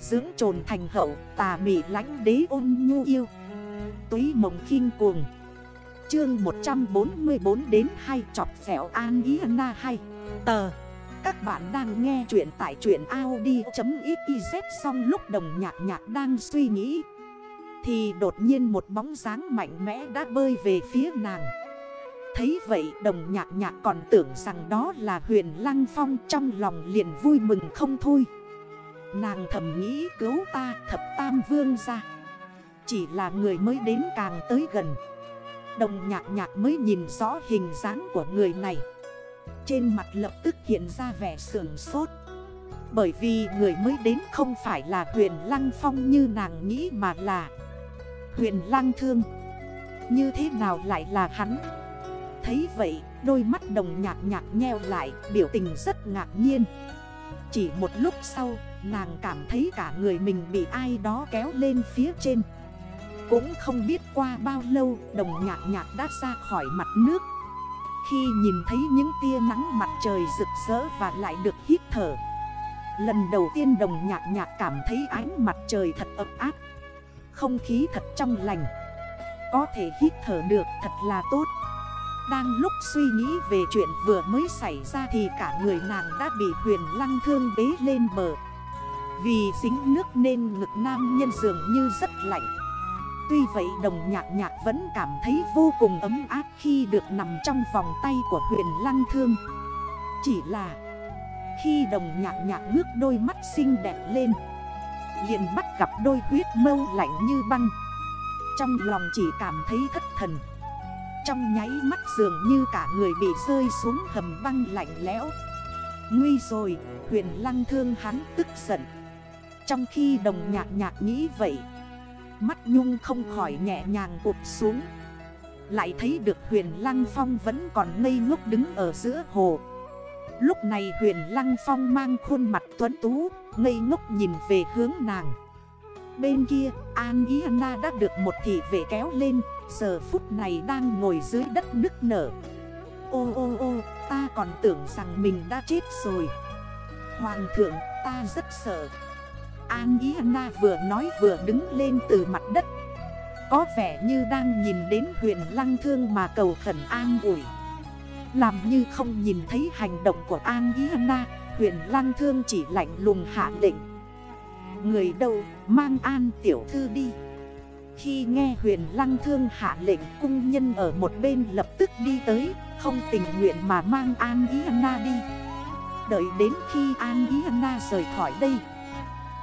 Dưỡng trồn thành hậu, tà mị lánh đế ôn nhu yêu. Túy mộng khinh cuồng. Chương 144 đến 2 chọc xẻo an ý na 2 Tờ. Các bạn đang nghe chuyện tại chuyện Audi.xyz Xong lúc đồng nhạc nhạc đang suy nghĩ. Thì đột nhiên một bóng dáng mạnh mẽ đã bơi về phía nàng. Thấy vậy, đồng nhạc nhạc còn tưởng rằng đó là huyền lăng phong Trong lòng liền vui mừng không thôi. Nàng thầm nghĩ cứu ta thập tam vương ra. Chỉ là người mới đến càng tới gần. Đồng nhạc nhạc mới nhìn rõ hình dáng của người này. Trên mặt lập tức hiện ra vẻ sườn sốt. Bởi vì người mới đến không phải là huyền lăng phong như nàng nghĩ mà là Huyền lăng thương. Như thế nào lại là hắn? Thấy vậy, đôi mắt đồng nhạc nhạc nheo lại, biểu tình rất ngạc nhiên. Chỉ một lúc sau nàng cảm thấy cả người mình bị ai đó kéo lên phía trên. Cũng không biết qua bao lâu, đồng nhạc nhạc đã ra khỏi mặt nước. Khi nhìn thấy những tia nắng mặt trời rực rỡ và lại được hít thở. Lần đầu tiên đồng nhạc nhạc cảm thấy ánh mặt trời thật ấm áp. Không khí thật trong lành. Có thể hít thở được thật là tốt. Đang lúc suy nghĩ về chuyện vừa mới xảy ra thì cả người nàng đã bị huyền lăng thương bế lên bờ. Vì dính nước nên ngực nam nhân dường như rất lạnh. Tuy vậy đồng nhạc nhạc vẫn cảm thấy vô cùng ấm áp khi được nằm trong vòng tay của huyền lăng thương. Chỉ là khi đồng nhạc nhạc ngước đôi mắt xinh đẹp lên liền bắt gặp đôi huyết mâu lạnh như băng. Trong lòng chỉ cảm thấy thất thần. Trong nháy mắt dường như cả người bị rơi xuống hầm băng lạnh lẽo. Nguy rồi, huyền lăng thương hắn tức giận. Trong khi đồng nhạc nhạc nghĩ vậy, Mắt nhung không khỏi nhẹ nhàng cụp xuống. Lại thấy được huyền Lăng Phong vẫn còn ngây ngốc đứng ở giữa hồ. Lúc này huyền Lăng Phong mang khuôn mặt tuấn tú, Ngây ngốc nhìn về hướng nàng. Bên kia, An Ý Na đã được một thị vệ kéo lên, Giờ phút này đang ngồi dưới đất nức nở. Ô ô ô, ta còn tưởng rằng mình đã chết rồi. Hoàng thượng, ta rất sợ. An Ý Na vừa nói vừa đứng lên từ mặt đất. Có vẻ như đang nhìn đến huyền lăng thương mà cầu khẩn an ủi. Làm như không nhìn thấy hành động của An Ý Na, Huyền lăng thương chỉ lạnh lùng hạ lệnh. Người đâu, mang an tiểu thư đi. Khi nghe huyền lăng thương hạ lệnh, cung nhân ở một bên lập tức đi tới, Không tình nguyện mà mang An Ý Na đi. Đợi đến khi An Ý Na rời khỏi đây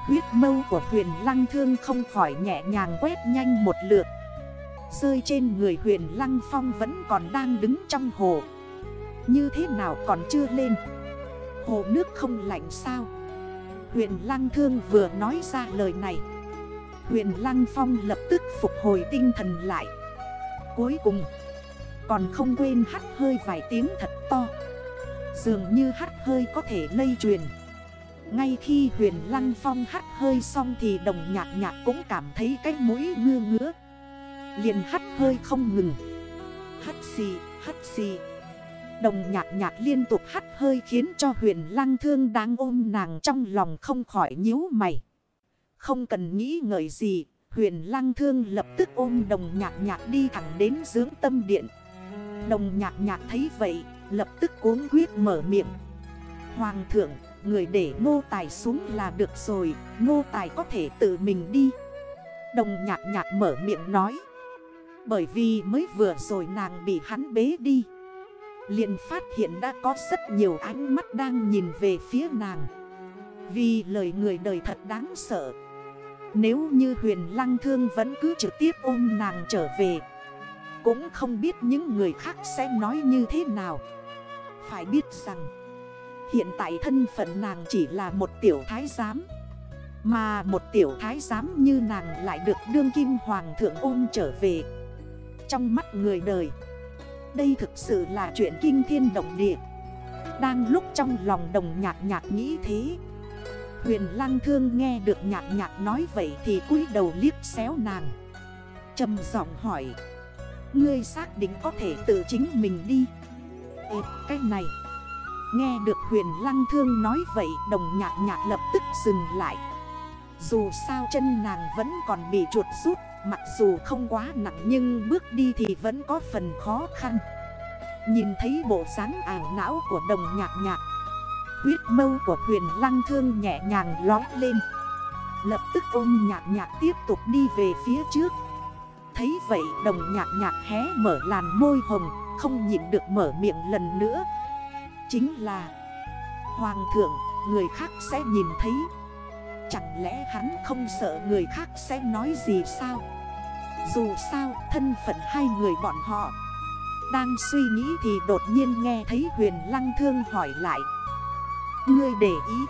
Huyết mâu của huyền lăng thương không khỏi nhẹ nhàng quét nhanh một lượt. Rơi trên người huyền lăng phong vẫn còn đang đứng trong hồ. Như thế nào còn chưa lên? Hồ nước không lạnh sao? Huyền lăng thương vừa nói ra lời này. Huyền lăng phong lập tức phục hồi tinh thần lại. Cuối cùng, Còn không quên hắt hơi vài tiếng thật to. Dường như hắt hơi có thể lây truyền ngay khi huyền lăng phong hắt hơi xong thì đồng nhạc nhạc cũng cảm thấy cái mũi ngưa ngứa. Liền hắt hơi không ngừng. Hắt xì, hắt xì. Đồng nhạc nhạc liên tục hắt hơi khiến cho huyền lăng thương đang ôm nàng trong lòng không khỏi nhíu mày. Không cần nghĩ ngợi gì Huyền lăng thương lập tức ôm đồng nhạc nhạc đi thẳng đến dưỡng tâm điện. Đồng nhạc nhạc thấy vậy Lập tức cuốn quyết mở miệng. Hoàng thượng người để Ngô tài xuống là được rồi, Ngô tài có thể tự mình đi. Đồng nhạc nhạc mở miệng nói. Bởi vì mới vừa rồi nàng bị hắn bế đi. Liền phát hiện đã có rất nhiều ánh mắt đang nhìn về phía nàng. Vì lời người đời thật đáng sợ. Nếu như huyền lăng thương vẫn cứ trực tiếp ôm nàng trở về, Cũng không biết những người khác sẽ nói như thế nào. Phải biết rằng Hiện tại thân phận nàng chỉ là một tiểu thái giám. Mà một tiểu thái giám như nàng lại được đương kim hoàng thượng ôm trở về. Trong mắt người đời Đây thực sự là chuyện kinh thiên động địa. Đang lúc trong lòng đồng nhạc nhạc nghĩ thế Huyền lăng thương nghe được nhạc nhạc nói vậy thì cúi đầu liếc xéo nàng. Trầm giọng hỏi Ngươi xác định có thể tự chính mình đi? Ê, cái này Nghe được huyền lăng thương nói vậy, đồng nhạc nhạc lập tức dừng lại. Dù sao chân nàng vẫn còn bị chuột rút, Mặc dù không quá nặng nhưng bước đi thì vẫn có phần khó khăn. Nhìn thấy bộ dáng ảo não của đồng nhạc nhạc, Huyết mâu của huyền lăng thương nhẹ nhàng lói lên. Lập tức ôm nhạc nhạc tiếp tục đi về phía trước. Thấy vậy, đồng nhạc nhạc hé mở làn môi hồng, Không nhịn được mở miệng lần nữa. Chính là Hoàng thượng, người khác sẽ nhìn thấy. Chẳng lẽ hắn không sợ người khác sẽ nói gì sao? Dù sao, thân phận hai người bọn họ Đang suy nghĩ thì đột nhiên nghe thấy huyền lăng thương hỏi lại. Ngươi để ý.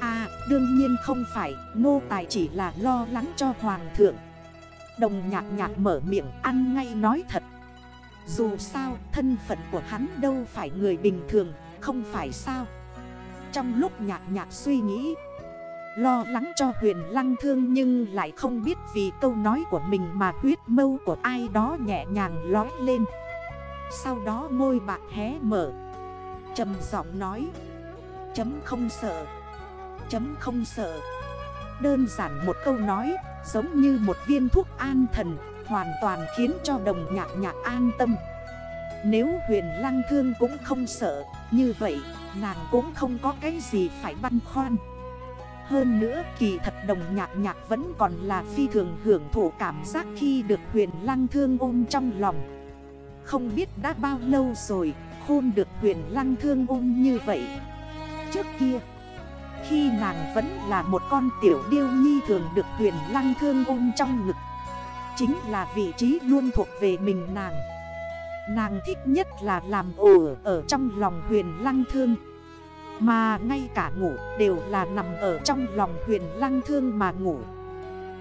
À đương nhiên không phải, Nô tài chỉ là lo lắng cho hoàng thượng. Đồng nhạc nhạc mở miệng ăn ngay nói thật. Dù sao, thân phận của hắn đâu phải người bình thường, Không phải sao? Trong lúc nhạc nhạc suy nghĩ, Lo lắng cho huyền lăng thương nhưng lại không biết vì câu nói của mình mà huyết mâu của ai đó nhẹ nhàng lói lên. Sau đó môi bạc hé mở, trầm giọng nói, Chấm không sợ, Chấm không sợ. Đơn giản một câu nói, Giống như một viên thuốc an thần Hoàn toàn khiến cho đồng nhạc nhạc an tâm. Nếu huyền lăng thương cũng không sợ, Như vậy, nàng cũng không có cái gì phải băn khoăn. Hơn nữa, kỳ thật đồng nhạc nhạc vẫn còn là phi thường hưởng thụ cảm giác khi được huyền lăng thương ôm trong lòng. Không biết đã bao lâu rồi, khôn được huyền lăng thương ôm như vậy. Trước kia, Khi nàng vẫn là một con tiểu điêu nhi thường được huyền lăng thương ôm trong ngực Chính là vị trí luôn thuộc về mình nàng. Nàng thích nhất là làm ổ ở trong lòng huyền lăng thương. Mà ngay cả ngủ đều là nằm ở trong lòng huyền lăng thương mà ngủ.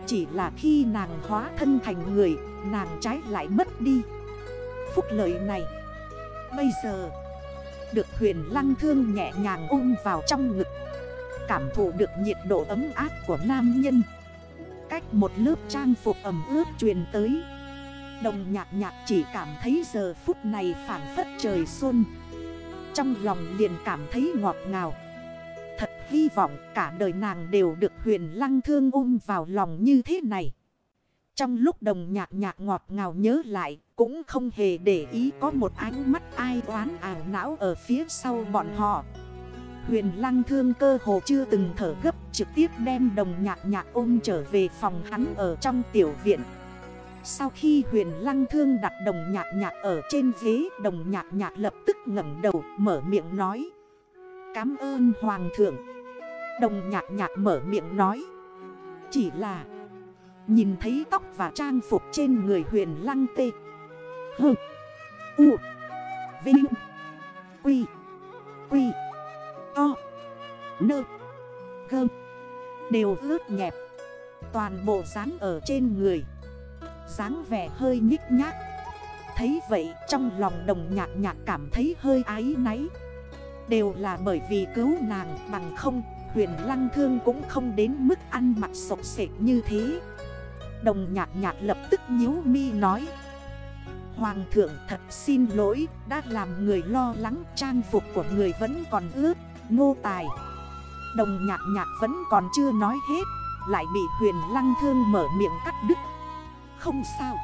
Chỉ là khi nàng hóa thân thành người, Nàng trái lại mất đi. Phúc lợi này, Bây giờ, Được huyền lăng thương nhẹ nhàng ôm vào trong ngực. Cảm thụ được nhiệt độ ấm áp của nam nhân. Cách một lớp trang phục ẩm ướt truyền tới. Đồng nhạc nhạc chỉ cảm thấy giờ phút này phản phất trời xuân. Trong lòng liền cảm thấy ngọt ngào. Thật hy vọng cả đời nàng đều được huyền lăng thương ôm vào lòng như thế này. Trong lúc đồng nhạc nhạc ngọt ngào nhớ lại, Cũng không hề để ý có một ánh mắt ai oán ảo não ở phía sau bọn họ. Huyền lăng thương cơ hồ chưa từng thở gấp Trực tiếp đem đồng nhạc nhạc ôm trở về phòng hắn ở trong tiểu viện. Sau khi huyền lăng thương đặt đồng nhạc nhạc ở trên ghế Đồng nhạc nhạc lập tức ngẩng đầu mở miệng nói Cám ơn hoàng thượng. Đồng nhạc nhạc mở miệng nói Chỉ là Nhìn thấy tóc và trang phục trên người huyền lăng tê. Hừ, U Vinh Quy Quy To Nơ Gơm Đều ướt nhẹp. Toàn bộ dáng ở trên người. dáng vẻ hơi nhích nhác. Thấy vậy trong lòng đồng nhạc nhạc cảm thấy hơi ái náy. Đều là bởi vì cứu nàng bằng không, Huyền lăng thương cũng không đến mức ăn mặc sộc sệt như thế. Đồng nhạc nhạc lập tức nhíu mi nói, Hoàng thượng thật xin lỗi, Đã làm người lo lắng trang phục của người vẫn còn ướt Nô tài. Đồng nhạc nhạc vẫn còn chưa nói hết, Lại bị huyền lăng thương mở miệng cắt đứt. Không sao.